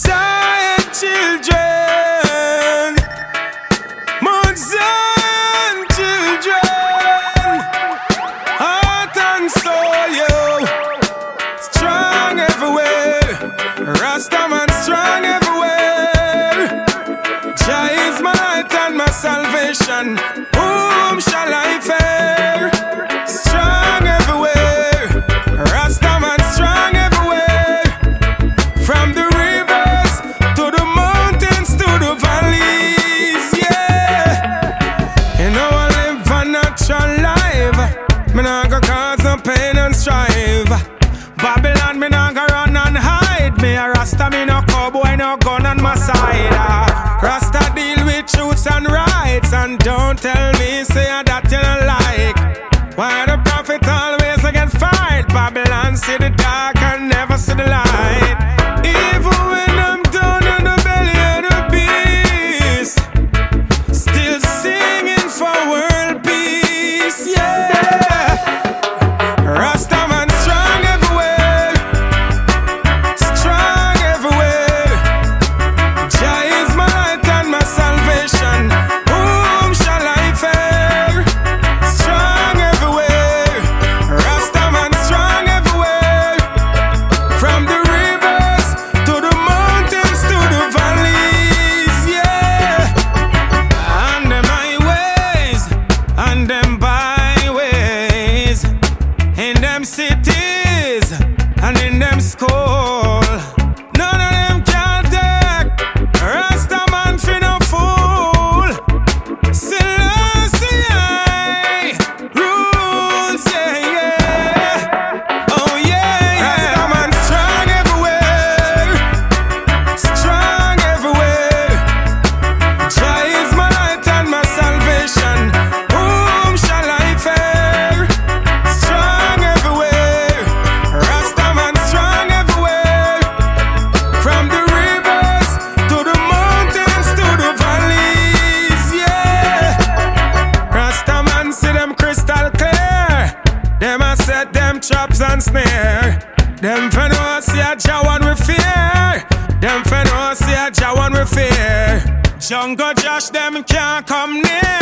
Zion children, children, heart and soul, yo, strong everywhere, Rastaman strong everywhere. Jah is my light and my salvation. Whom shall I? tell me, say that you don't like. Why the prophet always get fired? Babylon see the dark and never see the light. Younger Josh, them can't come near.